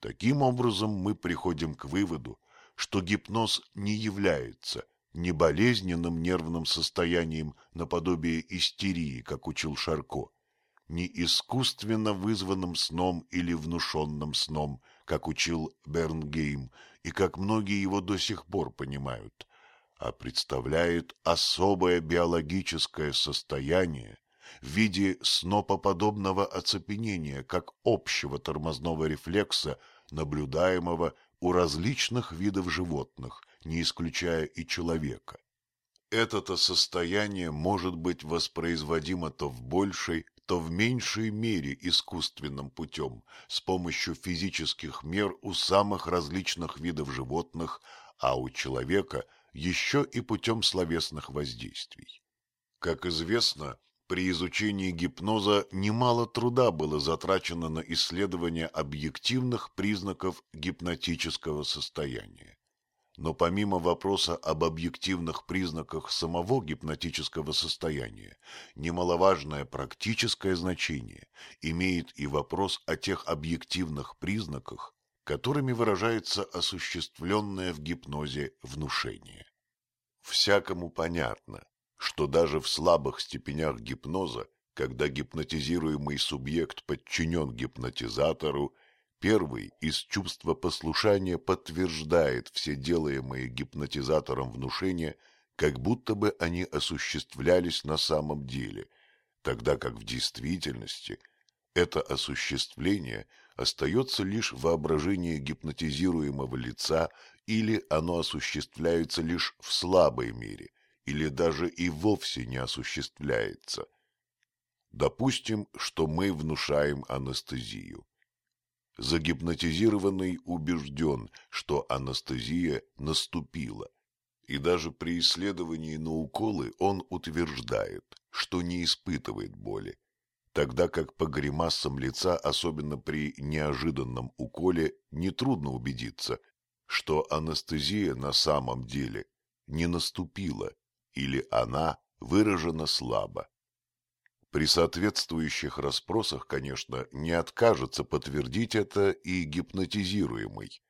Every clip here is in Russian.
Таким образом мы приходим к выводу, что гипноз не является ни болезненным нервным состоянием наподобие истерии, как учил Шарко, ни искусственно вызванным сном или внушенным сном, как учил Бернгейм, и как многие его до сих пор понимают, а представляет особое биологическое состояние в виде снопоподобного оцепенения, как общего тормозного рефлекса, наблюдаемого у различных видов животных, не исключая и человека. Это-то состояние может быть воспроизводимо то в большей, то в меньшей мере искусственным путем, с помощью физических мер у самых различных видов животных, а у человека еще и путем словесных воздействий. Как известно, при изучении гипноза немало труда было затрачено на исследование объективных признаков гипнотического состояния. Но помимо вопроса об объективных признаках самого гипнотического состояния, немаловажное практическое значение имеет и вопрос о тех объективных признаках, которыми выражается осуществленное в гипнозе внушение. Всякому понятно, что даже в слабых степенях гипноза, когда гипнотизируемый субъект подчинен гипнотизатору, первый из чувства послушания подтверждает все делаемые гипнотизатором внушения, как будто бы они осуществлялись на самом деле, тогда как в действительности это осуществление остается лишь в воображении гипнотизируемого лица или оно осуществляется лишь в слабой мере, или даже и вовсе не осуществляется. Допустим, что мы внушаем анестезию. Загипнотизированный убежден, что анестезия наступила, и даже при исследовании на уколы он утверждает, что не испытывает боли, тогда как по гримасам лица, особенно при неожиданном уколе, нетрудно убедиться, что анестезия на самом деле не наступила или она выражена слабо. При соответствующих расспросах, конечно, не откажется подтвердить это и гипнотизируемый.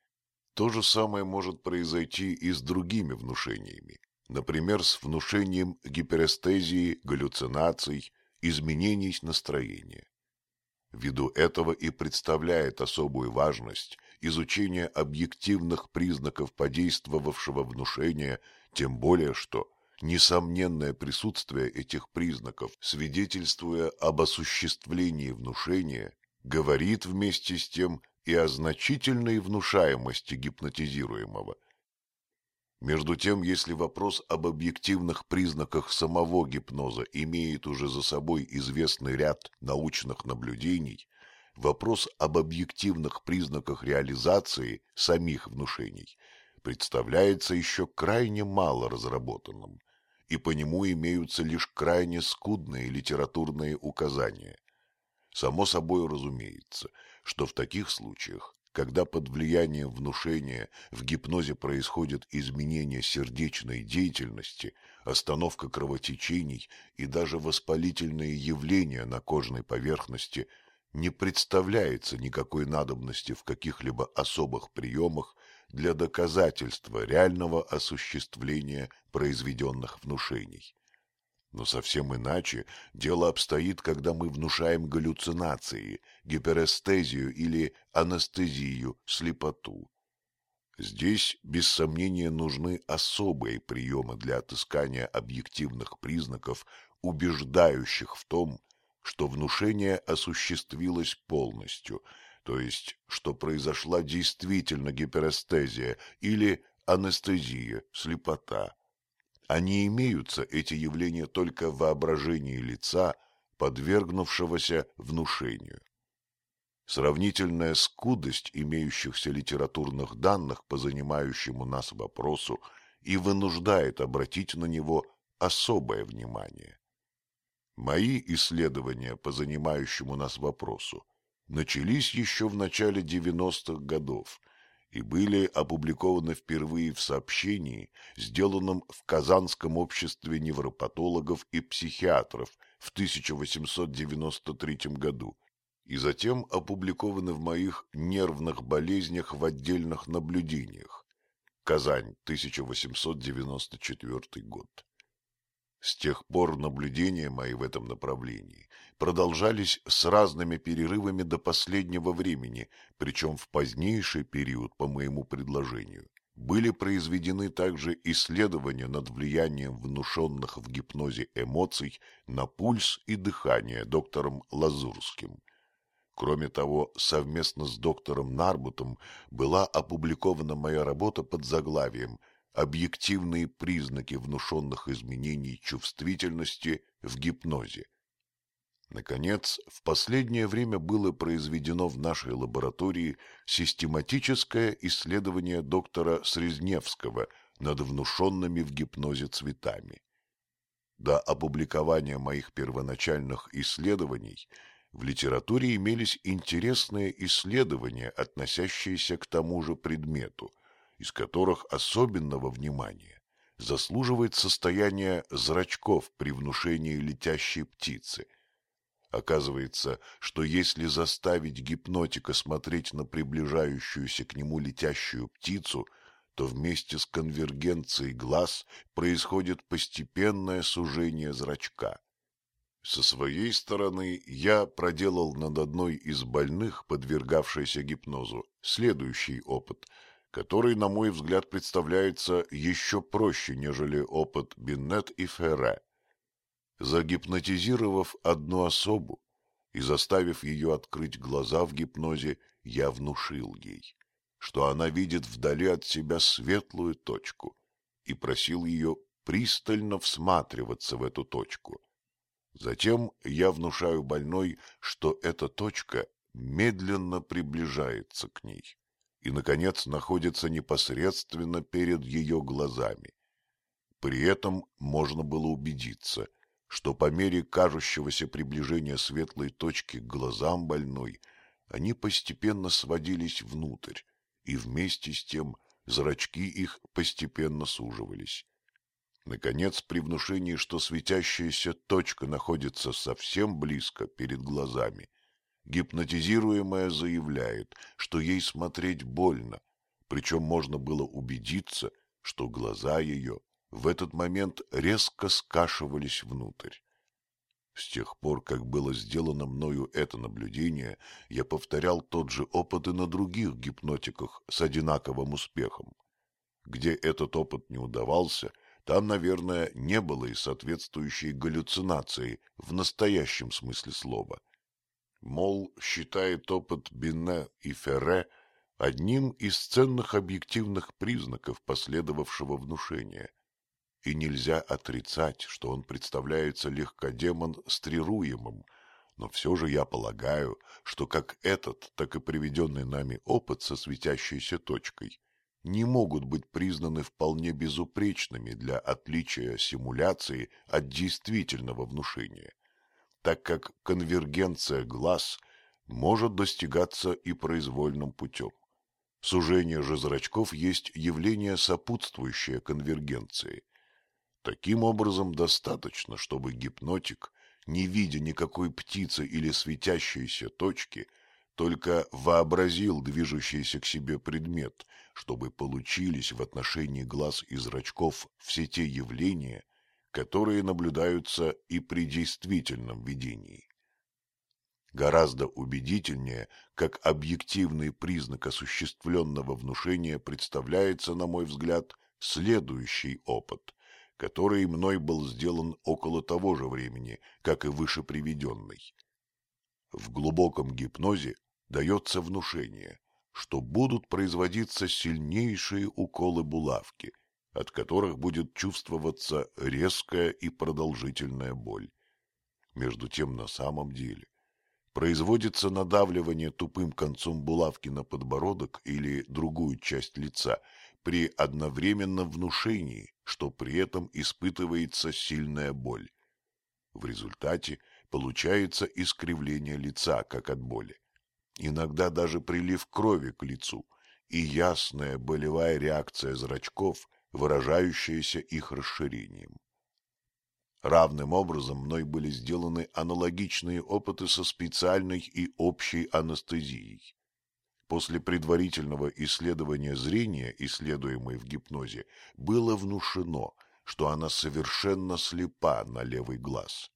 То же самое может произойти и с другими внушениями, например, с внушением гиперестезии, галлюцинаций, изменений настроения. Ввиду этого и представляет особую важность изучение объективных признаков подействовавшего внушения, тем более что несомненное присутствие этих признаков, свидетельствуя об осуществлении внушения, говорит вместе с тем и о значительной внушаемости гипнотизируемого. Между тем, если вопрос об объективных признаках самого гипноза имеет уже за собой известный ряд научных наблюдений, вопрос об объективных признаках реализации самих внушений представляется еще крайне мало разработанным, и по нему имеются лишь крайне скудные литературные указания. Само собой разумеется, что в таких случаях, когда под влиянием внушения в гипнозе происходят изменения сердечной деятельности, остановка кровотечений и даже воспалительные явления на кожной поверхности – не представляется никакой надобности в каких-либо особых приемах для доказательства реального осуществления произведенных внушений. Но совсем иначе дело обстоит, когда мы внушаем галлюцинации, гиперестезию или анестезию, слепоту. Здесь, без сомнения, нужны особые приемы для отыскания объективных признаков, убеждающих в том, что внушение осуществилось полностью, то есть, что произошла действительно гиперестезия или анестезия, слепота. Не имеются эти явления только в воображении лица, подвергнувшегося внушению. Сравнительная скудость имеющихся литературных данных по занимающему нас вопросу и вынуждает обратить на него особое внимание. Мои исследования по занимающему нас вопросу начались еще в начале 90-х годов и были опубликованы впервые в сообщении, сделанном в Казанском обществе невропатологов и психиатров в 1893 году и затем опубликованы в моих нервных болезнях в отдельных наблюдениях. Казань, 1894 год. С тех пор наблюдения мои в этом направлении продолжались с разными перерывами до последнего времени, причем в позднейший период по моему предложению были произведены также исследования над влиянием внушенных в гипнозе эмоций на пульс и дыхание доктором Лазурским. Кроме того, совместно с доктором Нарбутом была опубликована моя работа под заглавием «Объективные признаки внушенных изменений чувствительности в гипнозе». Наконец, в последнее время было произведено в нашей лаборатории систематическое исследование доктора Срезневского над внушенными в гипнозе цветами. До опубликования моих первоначальных исследований в литературе имелись интересные исследования, относящиеся к тому же предмету, из которых особенного внимания заслуживает состояние зрачков при внушении летящей птицы – Оказывается, что если заставить гипнотика смотреть на приближающуюся к нему летящую птицу, то вместе с конвергенцией глаз происходит постепенное сужение зрачка. Со своей стороны я проделал над одной из больных, подвергавшейся гипнозу, следующий опыт, который, на мой взгляд, представляется еще проще, нежели опыт Биннет и Ферре. Загипнотизировав одну особу и заставив ее открыть глаза в гипнозе, я внушил ей, что она видит вдали от себя светлую точку, и просил ее пристально всматриваться в эту точку. Затем я внушаю больной, что эта точка медленно приближается к ней и, наконец, находится непосредственно перед ее глазами. При этом можно было убедиться – что по мере кажущегося приближения светлой точки к глазам больной они постепенно сводились внутрь, и вместе с тем зрачки их постепенно суживались. Наконец, при внушении, что светящаяся точка находится совсем близко перед глазами, гипнотизируемая заявляет, что ей смотреть больно, причем можно было убедиться, что глаза ее в этот момент резко скашивались внутрь. С тех пор, как было сделано мною это наблюдение, я повторял тот же опыт и на других гипнотиках с одинаковым успехом. Где этот опыт не удавался, там, наверное, не было и соответствующей галлюцинации в настоящем смысле слова. Мол, считает опыт Бинне и Ферре одним из ценных объективных признаков последовавшего внушения – и нельзя отрицать, что он представляется легкодемон стрируемым, но все же я полагаю, что как этот, так и приведенный нами опыт со светящейся точкой не могут быть признаны вполне безупречными для отличия симуляции от действительного внушения, так как конвергенция глаз может достигаться и произвольным путем. Сужение же зрачков есть явление сопутствующее конвергенции, Таким образом, достаточно, чтобы гипнотик, не видя никакой птицы или светящейся точки, только вообразил движущийся к себе предмет, чтобы получились в отношении глаз и зрачков все те явления, которые наблюдаются и при действительном видении. Гораздо убедительнее, как объективный признак осуществленного внушения представляется, на мой взгляд, следующий опыт, который мной был сделан около того же времени, как и выше приведенный. В глубоком гипнозе дается внушение, что будут производиться сильнейшие уколы булавки, от которых будет чувствоваться резкая и продолжительная боль. Между тем, на самом деле, производится надавливание тупым концом булавки на подбородок или другую часть лица – при одновременном внушении, что при этом испытывается сильная боль. В результате получается искривление лица, как от боли. Иногда даже прилив крови к лицу и ясная болевая реакция зрачков, выражающаяся их расширением. Равным образом мной были сделаны аналогичные опыты со специальной и общей анестезией. После предварительного исследования зрения, исследуемой в гипнозе, было внушено, что она совершенно слепа на левый глаз.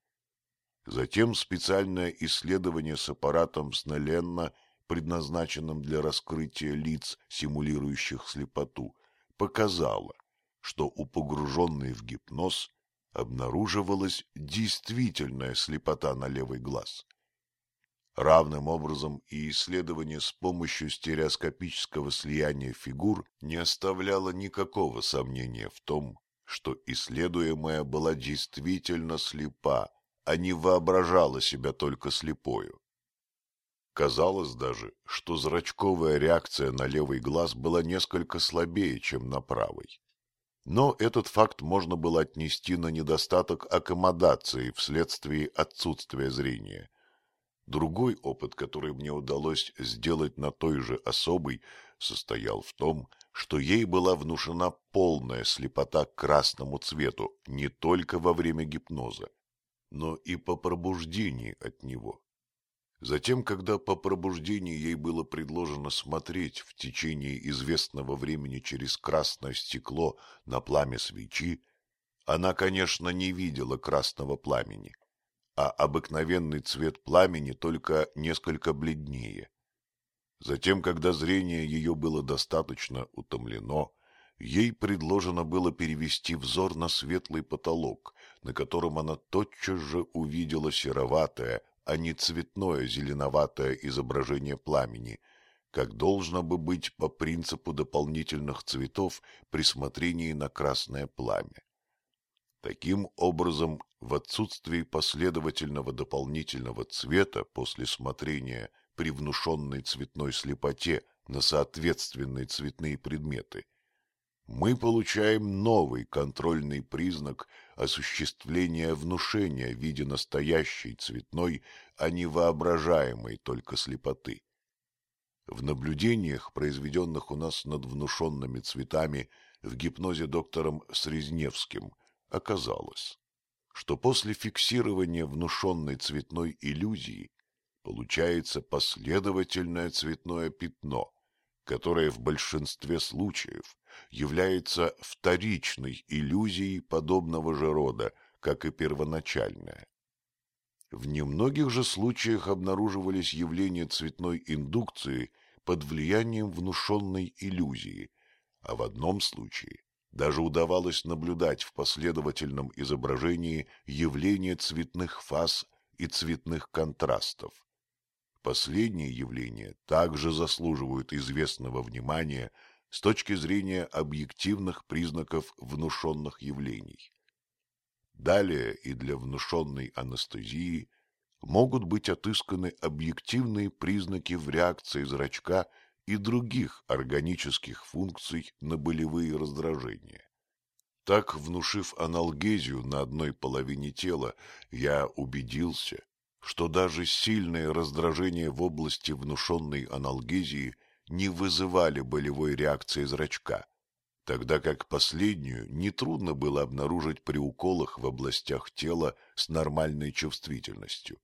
Затем специальное исследование с аппаратом Снеленна, предназначенным для раскрытия лиц, симулирующих слепоту, показало, что у погруженной в гипноз обнаруживалась действительная слепота на левый глаз. Равным образом и исследование с помощью стереоскопического слияния фигур не оставляло никакого сомнения в том, что исследуемая была действительно слепа, а не воображала себя только слепою. Казалось даже, что зрачковая реакция на левый глаз была несколько слабее, чем на правый. Но этот факт можно было отнести на недостаток аккомодации вследствие отсутствия зрения. Другой опыт, который мне удалось сделать на той же особой, состоял в том, что ей была внушена полная слепота к красному цвету не только во время гипноза, но и по пробуждении от него. Затем, когда по пробуждении ей было предложено смотреть в течение известного времени через красное стекло на пламя свечи, она, конечно, не видела красного пламени, а обыкновенный цвет пламени только несколько бледнее. Затем, когда зрение ее было достаточно утомлено, ей предложено было перевести взор на светлый потолок, на котором она тотчас же увидела сероватое, а не цветное зеленоватое изображение пламени, как должно бы быть по принципу дополнительных цветов при смотрении на красное пламя. Таким образом, в отсутствии последовательного дополнительного цвета после смотрения при внушенной цветной слепоте на соответственные цветные предметы, мы получаем новый контрольный признак осуществления внушения в виде настоящей цветной, а не воображаемой только слепоты. В наблюдениях, произведенных у нас над внушенными цветами в гипнозе доктором Срезневским, оказалось, что после фиксирования внушенной цветной иллюзии получается последовательное цветное пятно, которое в большинстве случаев является вторичной иллюзией подобного же рода, как и первоначальная. В немногих же случаях обнаруживались явления цветной индукции под влиянием внушенной иллюзии, а в одном случае даже удавалось наблюдать в последовательном изображении явления цветных фаз и цветных контрастов. Последние явления также заслуживают известного внимания с точки зрения объективных признаков внушенных явлений. Далее и для внушенной анестезии могут быть отысканы объективные признаки в реакции зрачка и других органических функций на болевые раздражения. Так, внушив аналгезию на одной половине тела, я убедился, что даже сильные раздражения в области внушенной аналгезии не вызывали болевой реакции зрачка, тогда как последнюю нетрудно было обнаружить при уколах в областях тела с нормальной чувствительностью.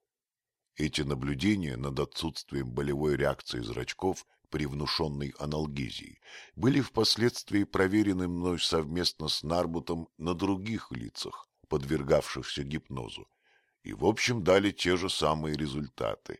Эти наблюдения над отсутствием болевой реакции зрачков при внушенной аналгезии были впоследствии проверены мной совместно с Нарбутом на других лицах, подвергавшихся гипнозу, и в общем дали те же самые результаты.